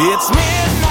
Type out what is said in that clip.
It's midnight.